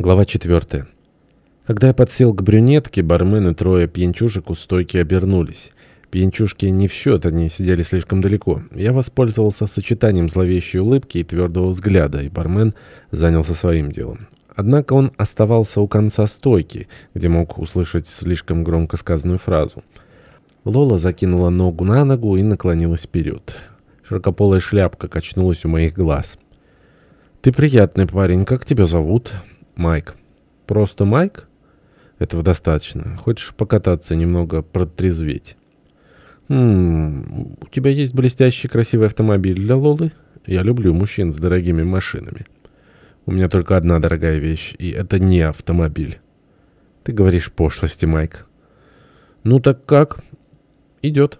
Глава 4. Когда я подсел к брюнетке, бармен и трое пьянчушек у стойки обернулись. Пьянчушки не в счет, они сидели слишком далеко. Я воспользовался сочетанием зловещей улыбки и твердого взгляда, и бармен занялся своим делом. Однако он оставался у конца стойки, где мог услышать слишком громко сказанную фразу. Лола закинула ногу на ногу и наклонилась вперед. Широкополая шляпка качнулась у моих глаз. «Ты приятный парень. Как тебя зовут?» Майк. Просто Майк? Этого достаточно. Хочешь покататься немного, протрезветь? Хм, у тебя есть блестящий красивый автомобиль для Лолы? Я люблю мужчин с дорогими машинами. У меня только одна дорогая вещь, и это не автомобиль. Ты говоришь пошлости, Майк. Ну так как? Идет.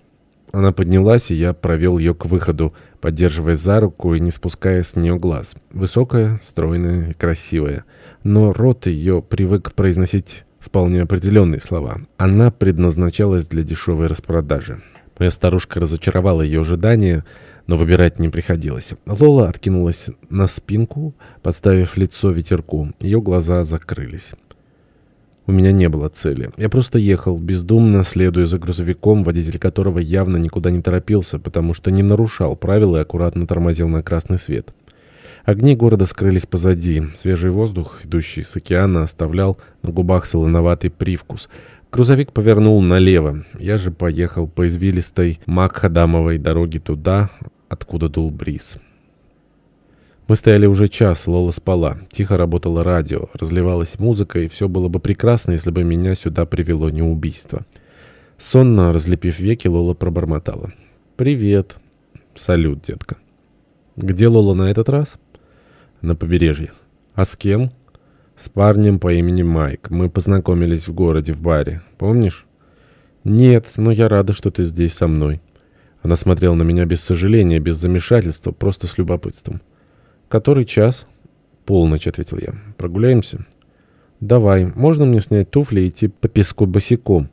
Она поднялась, и я провел ее к выходу, поддерживая за руку и не спуская с нее глаз. Высокая, стройная и красивая. Но рот ее привык произносить вполне определенные слова. Она предназначалась для дешевой распродажи. Моя старушка разочаровала ее ожидания, но выбирать не приходилось. Лола откинулась на спинку, подставив лицо ветерку. Ее глаза закрылись. У меня не было цели. Я просто ехал, бездумно следуя за грузовиком, водитель которого явно никуда не торопился, потому что не нарушал правила и аккуратно тормозил на красный свет. Огни города скрылись позади. Свежий воздух, идущий с океана, оставлял на губах солоноватый привкус. Грузовик повернул налево. Я же поехал по извилистой Макхадамовой дороге туда, откуда дул бриз. Мы стояли уже час, Лола спала. Тихо работало радио, разливалась музыка, и все было бы прекрасно, если бы меня сюда привело не убийство. Сонно, разлепив веки, Лола пробормотала. «Привет». «Салют, детка». «Где Лола на этот раз?» «На побережье». «А с кем?» «С парнем по имени Майк. Мы познакомились в городе, в баре. Помнишь?» «Нет, но я рада, что ты здесь со мной». Она смотрела на меня без сожаления, без замешательства, просто с любопытством. «Который час?» «Полночь», — ответил я. «Прогуляемся?» «Давай. Можно мне снять туфли и идти по песку босиком?»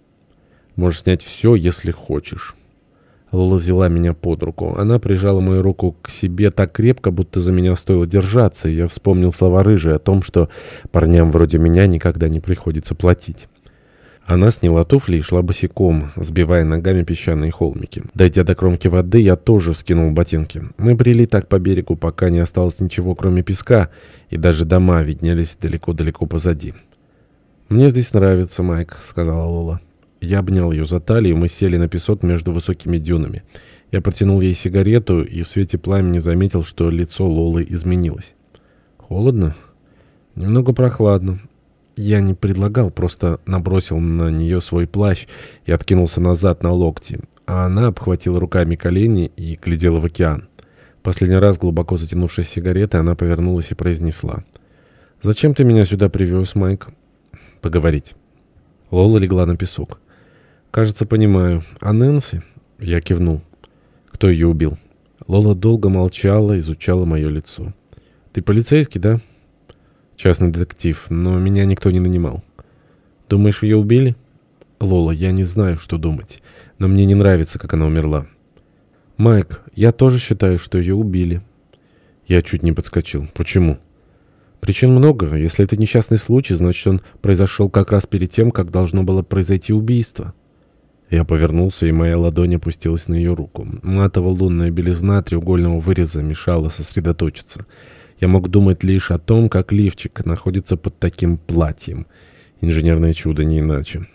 «Можешь снять все, если хочешь». Лола взяла меня под руку. Она прижала мою руку к себе так крепко, будто за меня стоило держаться, я вспомнил слова Рыжей о том, что парням вроде меня никогда не приходится платить. Она сняла туфли и шла босиком, сбивая ногами песчаные холмики. Дойдя до кромки воды, я тоже скинул ботинки. Мы брели так по берегу, пока не осталось ничего, кроме песка, и даже дома виднелись далеко-далеко позади. «Мне здесь нравится, Майк», — сказала Лола. Я обнял ее за талию, мы сели на песок между высокими дюнами. Я протянул ей сигарету и в свете пламени заметил, что лицо Лолы изменилось. «Холодно?» «Немного прохладно. Я не предлагал, просто набросил на нее свой плащ и откинулся назад на локти, а она обхватила руками колени и глядела в океан. Последний раз, глубоко затянувшись сигаретой, она повернулась и произнесла. «Зачем ты меня сюда привез, Майк?» «Поговорить». Лола легла на песок. «Кажется, понимаю. А Нэнси?» Я кивнул. «Кто ее убил?» Лола долго молчала, изучала мое лицо. «Ты полицейский, да?» Частный детектив, но меня никто не нанимал. Думаешь, ее убили? Лола, я не знаю, что думать, но мне не нравится, как она умерла. Майк, я тоже считаю, что ее убили. Я чуть не подскочил. Почему? Причин много. Если это несчастный случай, значит, он произошел как раз перед тем, как должно было произойти убийство. Я повернулся, и моя ладонь опустилась на ее руку. Матовая лунная белизна треугольного выреза мешала сосредоточиться. Я мог думать лишь о том, как лифчик находится под таким платьем. Инженерное чудо, не иначе.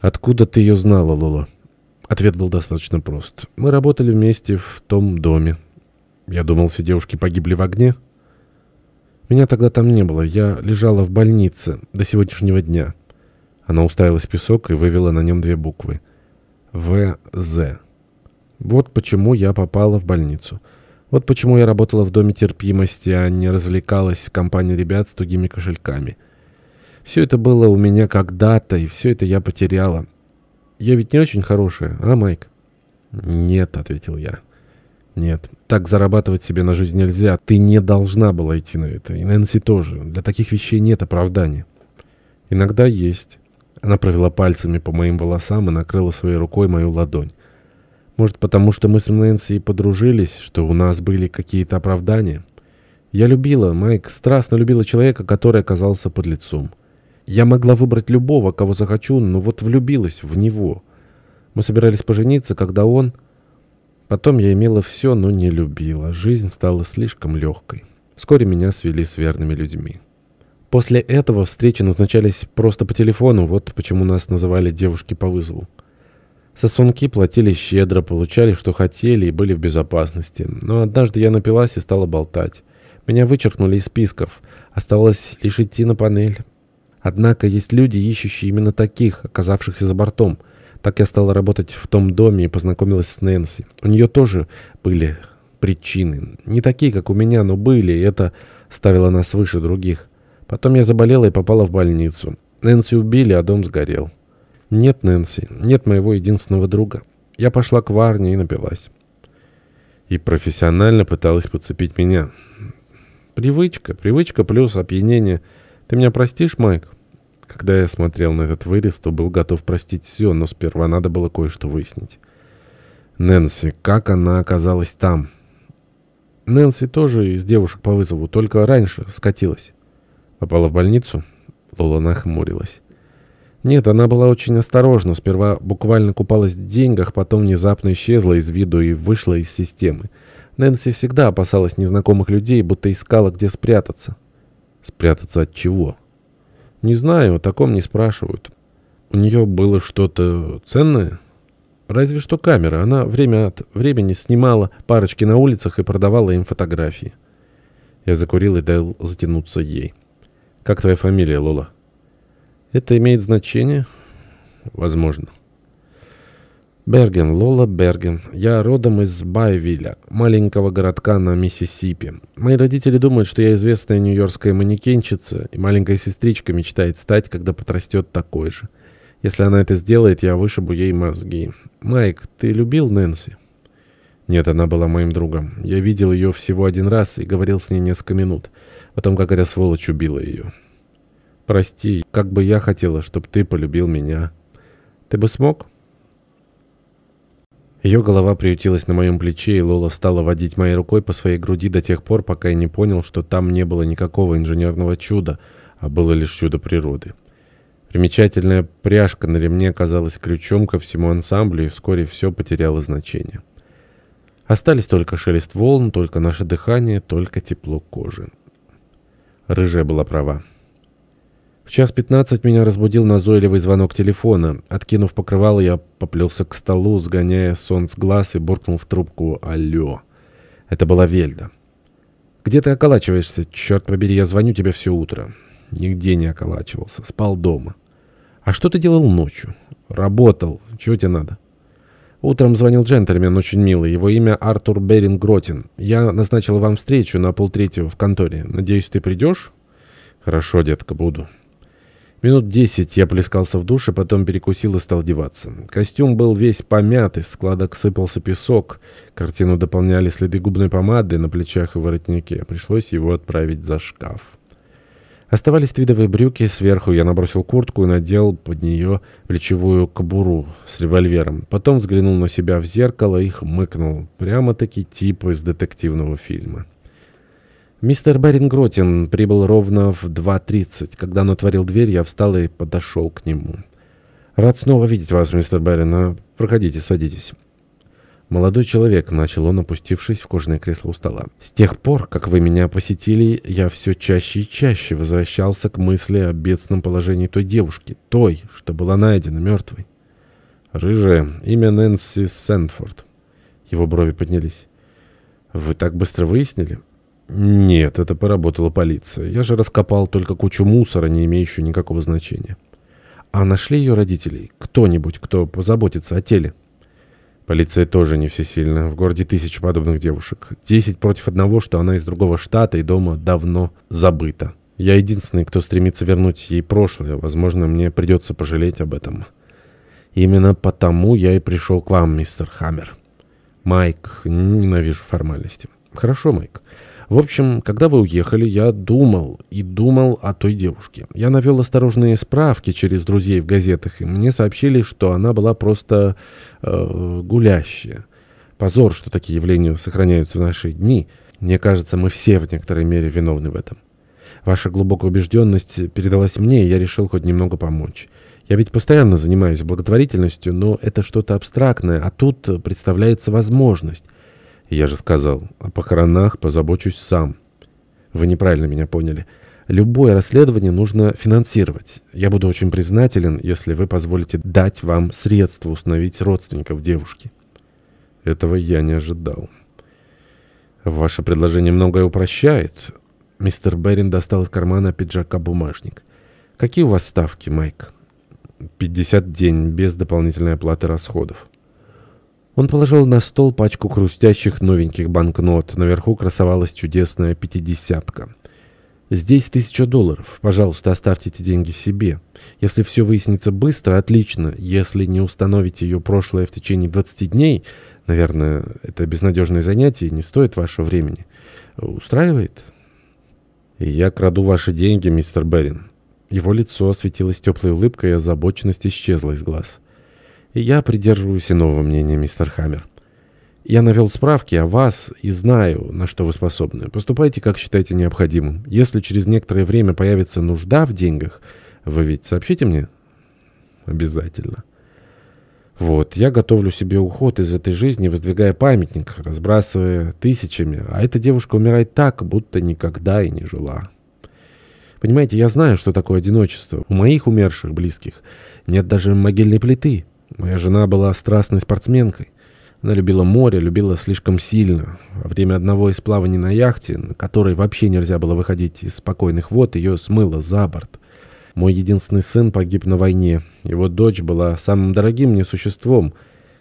«Откуда ты ее знала, Лола?» Ответ был достаточно прост. «Мы работали вместе в том доме. Я думал, все девушки погибли в огне». Меня тогда там не было. Я лежала в больнице до сегодняшнего дня. Она уставилась в песок и вывела на нем две буквы. «ВЗ». Вот почему я попала в больницу. Вот почему я работала в Доме терпимости, а не развлекалась в компании ребят с тугими кошельками. Все это было у меня когда-то, и все это я потеряла. Я ведь не очень хорошая, а, Майк? Нет, ответил я. Нет, так зарабатывать себе на жизнь нельзя. Ты не должна была идти на это. И Нэнси тоже. Для таких вещей нет оправдания. Иногда есть. Она провела пальцами по моим волосам и накрыла своей рукой мою ладонь. Может, потому что мы с Нэнси подружились, что у нас были какие-то оправдания? Я любила, Майк, страстно любила человека, который оказался под лицом. Я могла выбрать любого, кого захочу, но вот влюбилась в него. Мы собирались пожениться, когда он... Потом я имела все, но не любила. Жизнь стала слишком легкой. Вскоре меня свели с верными людьми. После этого встречи назначались просто по телефону, вот почему нас называли девушки по вызову. Сосунки платили щедро, получали, что хотели, и были в безопасности. Но однажды я напилась и стала болтать. Меня вычеркнули из списков. Осталось лишь идти на панель. Однако есть люди, ищущие именно таких, оказавшихся за бортом. Так я стала работать в том доме и познакомилась с Нэнси. У нее тоже были причины. Не такие, как у меня, но были, и это ставило нас выше других. Потом я заболела и попала в больницу. Нэнси убили, а дом сгорел. Нет Нэнси, нет моего единственного друга. Я пошла к Варне и напилась. И профессионально пыталась подцепить меня. Привычка, привычка плюс опьянение. Ты меня простишь, Майк? Когда я смотрел на этот вырез, то был готов простить все, но сперва надо было кое-что выяснить. Нэнси, как она оказалась там? Нэнси тоже из девушек по вызову, только раньше скатилась. Попала в больницу? Лола нахмурилась. Нет, она была очень осторожна. Сперва буквально купалась в деньгах, потом внезапно исчезла из виду и вышла из системы. Нэнси всегда опасалась незнакомых людей, будто искала, где спрятаться. Спрятаться от чего? Не знаю, о таком не спрашивают. У нее было что-то ценное? Разве что камера. Она время от времени снимала парочки на улицах и продавала им фотографии. Я закурил и дал затянуться ей. «Как твоя фамилия, Лола?» Это имеет значение? Возможно. Берген, Лола Берген. Я родом из Байвилля, маленького городка на Миссисипи. Мои родители думают, что я известная нью-йоркская манекенщица, и маленькая сестричка мечтает стать, когда подрастет такой же. Если она это сделает, я вышибу ей мозги. Майк, ты любил Нэнси? Нет, она была моим другом. Я видел ее всего один раз и говорил с ней несколько минут. Потом какая-то сволочь убила ее. Прости, как бы я хотела, чтобы ты полюбил меня. Ты бы смог?» Ее голова приютилась на моем плече, и Лола стала водить моей рукой по своей груди до тех пор, пока я не понял, что там не было никакого инженерного чуда, а было лишь чудо природы. Примечательная пряжка на ремне оказалась ключом ко всему ансамблю, и вскоре все потеряло значение. Остались только шелест волн, только наше дыхание, только тепло кожи. Рыжая была права. В час пятнадцать меня разбудил назойливый звонок телефона. Откинув покрывало, я поплелся к столу, сгоняя сон с глаз и буркнул в трубку «Алло». Это была Вельда. «Где ты околачиваешься? Черт побери, я звоню тебе все утро». Нигде не околачивался. Спал дома. «А что ты делал ночью?» «Работал. Чего тебе надо?» Утром звонил джентльмен, очень милый. Его имя Артур Беринг Гротин. Я назначил вам встречу на полтретьего в конторе. Надеюсь, ты придешь? Хорошо, детка, буду. Минут десять я плескался в душе, потом перекусил и стал одеваться. Костюм был весь помят, из складок сыпался песок. Картину дополняли следы губной помады на плечах и воротнике. Пришлось его отправить за шкаф. Оставались твидовые брюки, сверху я набросил куртку и надел под нее плечевую кобуру с револьвером. Потом взглянул на себя в зеркало и хмыкнул. Прямо-таки тип из детективного фильма. Мистер Берингротин прибыл ровно в 2.30. Когда он отворил дверь, я встал и подошел к нему. «Рад снова видеть вас, мистер Берин. Проходите, садитесь». «Молодой человек», — начал он, опустившись в кожаное кресло у стола. «С тех пор, как вы меня посетили, я все чаще и чаще возвращался к мысли о бедственном положении той девушки, той, что была найдена мертвой». «Рыжая, имя Нэнси Сэнфорд». Его брови поднялись. «Вы так быстро выяснили?» Нет, это поработала полиция. Я же раскопал только кучу мусора, не имеющую никакого значения. А нашли ее родителей? Кто-нибудь, кто позаботится о теле? Полиция тоже не всесильна. В городе тысячи подобных девушек. Десять против одного, что она из другого штата и дома давно забыта. Я единственный, кто стремится вернуть ей прошлое. Возможно, мне придется пожалеть об этом. Именно потому я и пришел к вам, мистер Хаммер. Майк, ненавижу формальности. Хорошо, Майк. В общем, когда вы уехали, я думал и думал о той девушке. Я навел осторожные справки через друзей в газетах, и мне сообщили, что она была просто э, гулящая. Позор, что такие явления сохраняются в наши дни. Мне кажется, мы все в некоторой мере виновны в этом. Ваша глубокая убежденность передалась мне, и я решил хоть немного помочь. Я ведь постоянно занимаюсь благотворительностью, но это что-то абстрактное, а тут представляется возможность. Я же сказал, о похоронах позабочусь сам. Вы неправильно меня поняли. Любое расследование нужно финансировать. Я буду очень признателен, если вы позволите дать вам средства установить родственников девушки. Этого я не ожидал. Ваше предложение многое упрощает. Мистер Берин достал из кармана пиджака бумажник. Какие у вас ставки, Майк? 50 день без дополнительной оплаты расходов. Он положил на стол пачку хрустящих новеньких банкнот. Наверху красовалась чудесная пятидесятка. «Здесь тысяча долларов. Пожалуйста, оставьте эти деньги себе. Если все выяснится быстро, отлично. Если не установите ее прошлое в течение 20 дней, наверное, это безнадежное занятие не стоит вашего времени. Устраивает?» «И я краду ваши деньги, мистер Берин». Его лицо осветилось теплой улыбкой, и озабоченность исчезла из глаз. Я придерживаюсь иного мнения, мистер Хаммер. Я навел справки о вас и знаю, на что вы способны. Поступайте, как считаете необходимым. Если через некоторое время появится нужда в деньгах, вы ведь сообщите мне? Обязательно. Вот, я готовлю себе уход из этой жизни, воздвигая памятник, разбрасывая тысячами, а эта девушка умирает так, будто никогда и не жила. Понимаете, я знаю, что такое одиночество. У моих умерших близких нет даже могильной плиты. Моя жена была страстной спортсменкой. Она любила море, любила слишком сильно. Во время одного из плаваний на яхте, на которой вообще нельзя было выходить из спокойных вод, ее смыло за борт. Мой единственный сын погиб на войне. Его дочь была самым дорогим мне существом.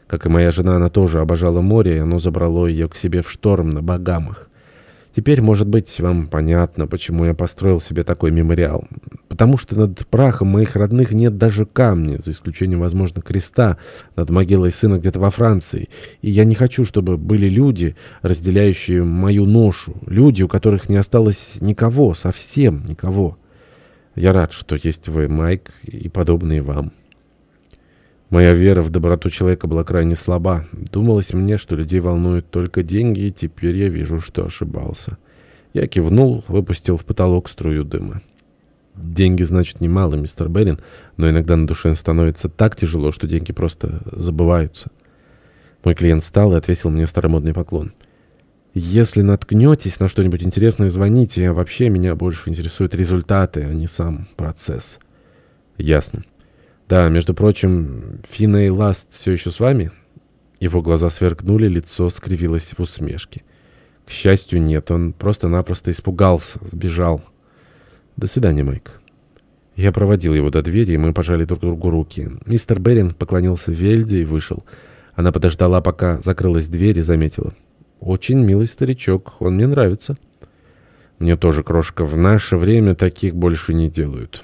Как и моя жена, она тоже обожала море, и оно забрало ее к себе в шторм на Багамах. Теперь, может быть, вам понятно, почему я построил себе такой мемориал. Потому что над прахом моих родных нет даже камня, за исключением, возможно, креста над могилой сына где-то во Франции. И я не хочу, чтобы были люди, разделяющие мою ношу. Люди, у которых не осталось никого, совсем никого. Я рад, что есть вы, Майк, и подобные вам. Моя вера в доброту человека была крайне слаба. Думалось мне, что людей волнуют только деньги, и теперь я вижу, что ошибался. Я кивнул, выпустил в потолок струю дыма. Деньги, значит, немало, мистер Берин, но иногда на душе становится так тяжело, что деньги просто забываются. Мой клиент встал и отвесил мне старомодный поклон. «Если наткнетесь на что-нибудь интересное, звоните. Вообще меня больше интересуют результаты, а не сам процесс». «Ясно». «Да, между прочим, Финна и Ласт все еще с вами?» Его глаза сверкнули, лицо скривилось в усмешке. «К счастью, нет, он просто-напросто испугался, сбежал. До свидания, Майк». Я проводил его до двери, и мы пожали друг другу руки. Мистер Берин поклонился Вельде и вышел. Она подождала, пока закрылась дверь, и заметила. «Очень милый старичок, он мне нравится». «Мне тоже, крошка, в наше время таких больше не делают».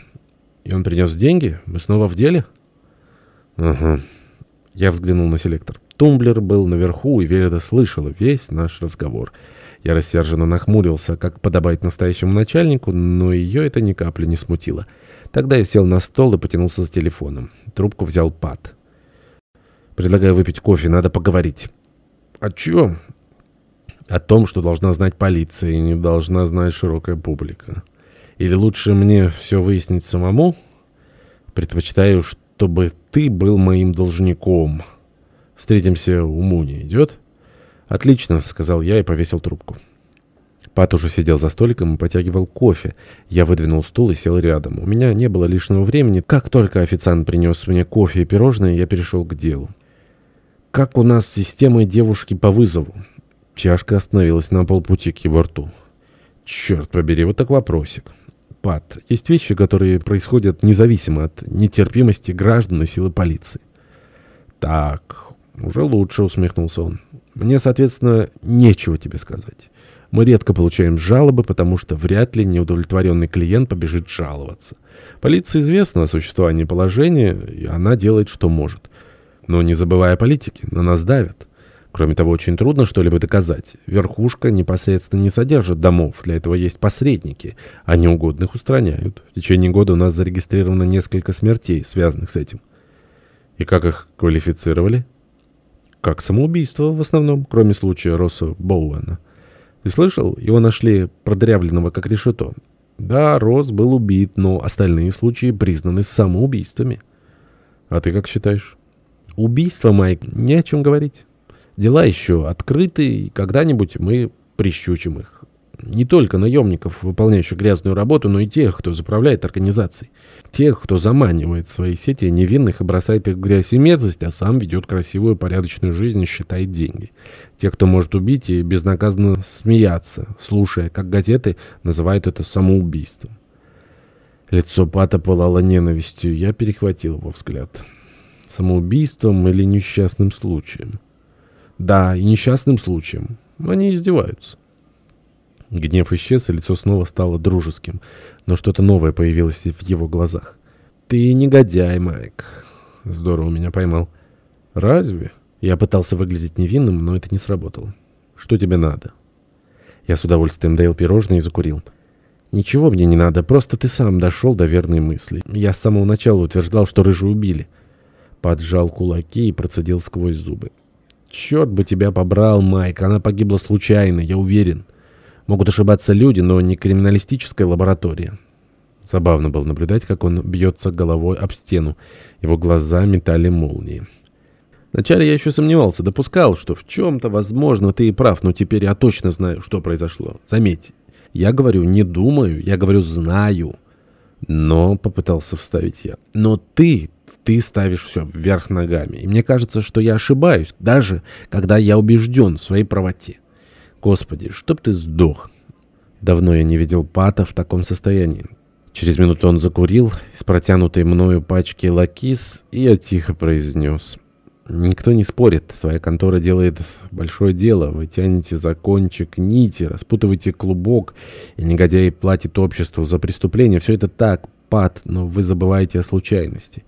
И он принес деньги? Мы снова в деле? Ага. Я взглянул на селектор. Тумблер был наверху, и Веледа слышала весь наш разговор. Я рассерженно нахмурился, как подобает настоящему начальнику, но ее это ни капли не смутило. Тогда я сел на стол и потянулся за телефоном. Трубку взял Пат. «Предлагаю выпить кофе, надо поговорить». «О чем?» «О том, что должна знать полиция и не должна знать широкая публика». Или лучше мне все выяснить самому? Предпочитаю, чтобы ты был моим должником. Встретимся у Муни. Идет? Отлично, сказал я и повесил трубку. Пат уже сидел за столиком и потягивал кофе. Я выдвинул стул и сел рядом. У меня не было лишнего времени. Как только официант принес мне кофе и пирожные, я перешел к делу. Как у нас с системой девушки по вызову? Чашка остановилась на полпути к его рту. Черт побери, вот так вопросик пад. Есть вещи, которые происходят независимо от нетерпимости граждан и силы полиции. Так, уже лучше, усмехнулся он. Мне, соответственно, нечего тебе сказать. Мы редко получаем жалобы, потому что вряд ли неудовлетворенный клиент побежит жаловаться. Полиции известно о существовании положения, и она делает, что может. Но не забывая о политике, на нас давят. Кроме того, очень трудно что-либо доказать. Верхушка непосредственно не содержит домов, для этого есть посредники, а неугодных устраняют. В течение года у нас зарегистрировано несколько смертей, связанных с этим. И как их квалифицировали? Как самоубийство в основном, кроме случая Росса Боуэна. Ты слышал? Его нашли продырявленного, как решето. Да, Рос был убит, но остальные случаи признаны самоубийствами. А ты как считаешь? Убийство, Майк, не о чем говорить. Дела еще открыты, и когда-нибудь мы прищучим их. Не только наемников, выполняющих грязную работу, но и тех, кто заправляет организацией. Тех, кто заманивает в свои сети невинных и бросает их в грязь и мерзость, а сам ведет красивую, порядочную жизнь и считает деньги. Тех, кто может убить и безнаказанно смеяться, слушая, как газеты называют это самоубийством. Лицо Пата пылало ненавистью. Я перехватил его взгляд. Самоубийством или несчастным случаем? Да, и несчастным случаем. Они издеваются. Гнев исчез, и лицо снова стало дружеским, но что-то новое появилось в его глазах. «Ты негодяй, Майк!» Здорово меня поймал. «Разве?» Я пытался выглядеть невинным, но это не сработало. «Что тебе надо?» Я с удовольствием доел пирожное и закурил. «Ничего мне не надо, просто ты сам дошел до верной мысли. Я с самого начала утверждал, что рыжую убили». Поджал кулаки и процедил сквозь зубы. «Черт бы тебя побрал, Майк, она погибла случайно, я уверен». Могут ошибаться люди, но не криминалистическая лаборатория. Забавно было наблюдать, как он бьется головой об стену. Его глаза метали молнии. Вначале я еще сомневался, допускал, что в чем-то, возможно, ты и прав, но теперь я точно знаю, что произошло. Заметь, я говорю не думаю, я говорю знаю. Но, попытался вставить я, но ты, ты ставишь все вверх ногами. И мне кажется, что я ошибаюсь, даже когда я убежден в своей правоте. Господи, чтоб ты сдох. Давно я не видел Пата в таком состоянии. Через минуту он закурил из протянутой мною пачки Luckies, и я тихо произнес. «Никто не спорит. Твоя контора делает большое дело. Вы тянете за кончик нити, распутываете клубок, и негодяй платит обществу за преступление. Все это так, Пат, но вы забываете о случайности.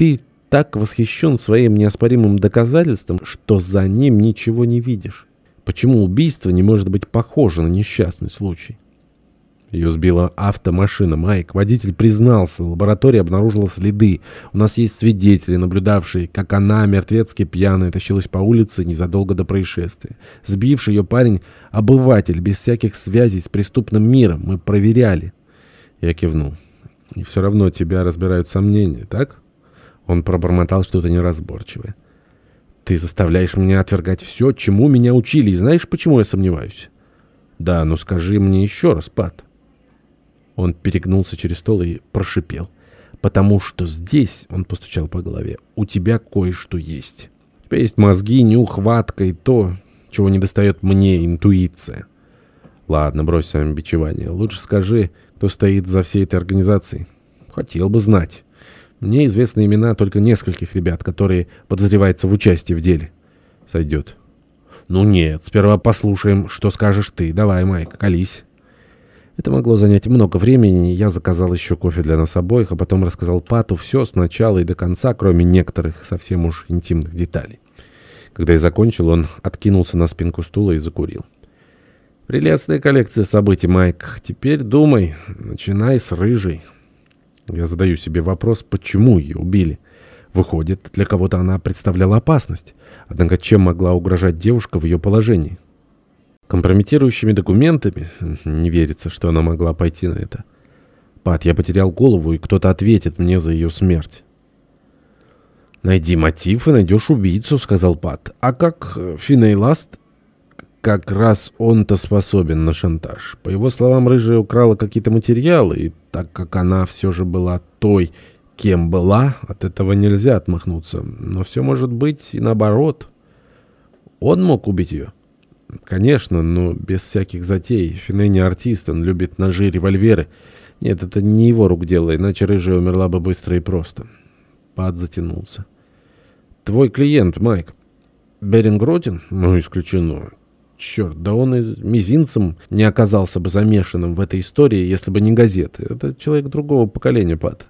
Ты так восхищен своим неоспоримым доказательством, что за ним ничего не видишь. Почему убийство не может быть похоже на несчастный случай? Ее сбила автомашина. Майк, водитель признался, лаборатория обнаружила следы. У нас есть свидетели, наблюдавшие, как она, мертвецки пьяная, тащилась по улице незадолго до происшествия. Сбивший ее парень — обыватель, без всяких связей с преступным миром. Мы проверяли. Я кивнул. И все равно тебя разбирают сомнения, так? Он пробормотал что-то неразборчивое. Ты заставляешь меня отвергать все, чему меня учили, и знаешь, почему я сомневаюсь? Да, но скажи мне еще раз, Пат. Он перегнулся через стол и прошипел. Потому что здесь, он постучал по голове, у тебя кое-что есть. У тебя есть мозги, нюх, хватка и то, чего не достает мне, интуиция. Ладно, брось бичевание. Лучше скажи, кто стоит за всей этой организацией. Хотел бы знать. Мне известны имена только нескольких ребят, которые подозреваются в участии в деле. Сойдет. Ну нет, сперва послушаем, что скажешь ты. Давай, Майк, колись. Это могло занять много времени, я заказал еще кофе для нас обоих, а потом рассказал Пату все с начала и до конца, кроме некоторых совсем уж интимных деталей. Когда я закончил, он откинулся на спинку стула и закурил. «Прелестная коллекция событий, Майк. Теперь думай, начинай с рыжей». Я задаю себе вопрос, почему ее убили. Выходит, для кого-то она представляла опасность. Однако чем могла угрожать девушка в ее положении? Компрометирующими документами? Не верится, что она могла пойти на это. Пат, я потерял голову, и кто-то ответит мне за ее смерть. «Найди мотив и найдешь убийцу», — сказал Пат. «А как же Фини Ласт?» Как раз он-то способен на шантаж. По его словам, Рыжая украла какие-то материалы, и так как она все же была той, кем была, от этого нельзя отмахнуться. Но все может быть и наоборот. Он мог убить ее? Конечно, но без всяких затей. Фини не артист, он любит ножи и револьверы. Нет, это не его рук дело, иначе Рыжая умерла бы быстро и просто. Пад затянулся. Твой клиент, Майк. Берингротин? Ну, исключено. Черт, да он и мизинцем не оказался бы замешанным в этой истории, если бы не газеты. Это человек другого поколения, Пат.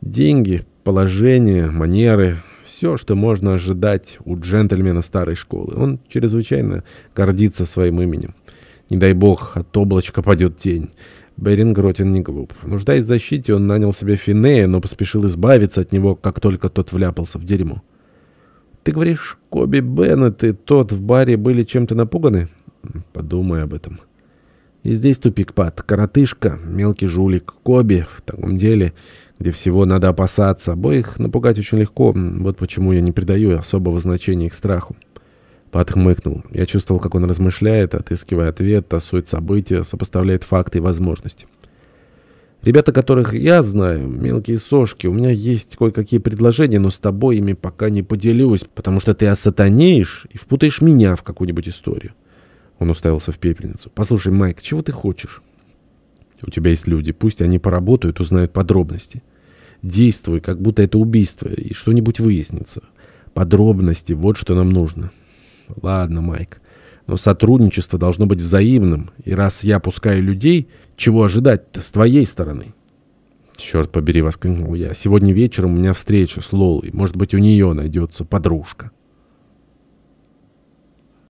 Деньги, положение, манеры, все, что можно ожидать у джентльмена старой школы. Он чрезвычайно гордится своим именем. Не дай бог, от облачка падет тень. Берингротин не глуп. Нуждаясь в защите, он нанял себе Финея, но поспешил избавиться от него, как только тот вляпался в дерьмо. Ты говоришь, Коби Беннет и тот в баре были чем-то напуганы? Подумай об этом. И здесь тупик, Пат. Коротышка, мелкий жулик, Коби. В таком деле, где всего надо опасаться. Обоих напугать очень легко. Вот почему я не придаю особого значения их страху. Пат хмыкнул. Я чувствовал, как он размышляет, отыскивая ответ, тасует события, сопоставляет факты и возможности. Ребята, которых я знаю, мелкие сошки, у меня есть кое-какие предложения, но с тобой ими пока не поделюсь, потому что ты осатанеешь и впутаешь меня в какую-нибудь историю. Он уставился в пепельницу. «Послушай, Майк, чего ты хочешь?» «У тебя есть люди. Пусть они поработают, узнают подробности. Действуй, как будто это убийство, и что-нибудь выяснится. Подробности, вот что нам нужно». «Ладно, Майк. Но сотрудничество должно быть взаимным, и раз я пускаю людей, чего ожидать-то с твоей стороны?» «Черт побери!» — воскликнул я. «Сегодня вечером у меня встреча с Лолой. Может быть, у нее найдется подружка».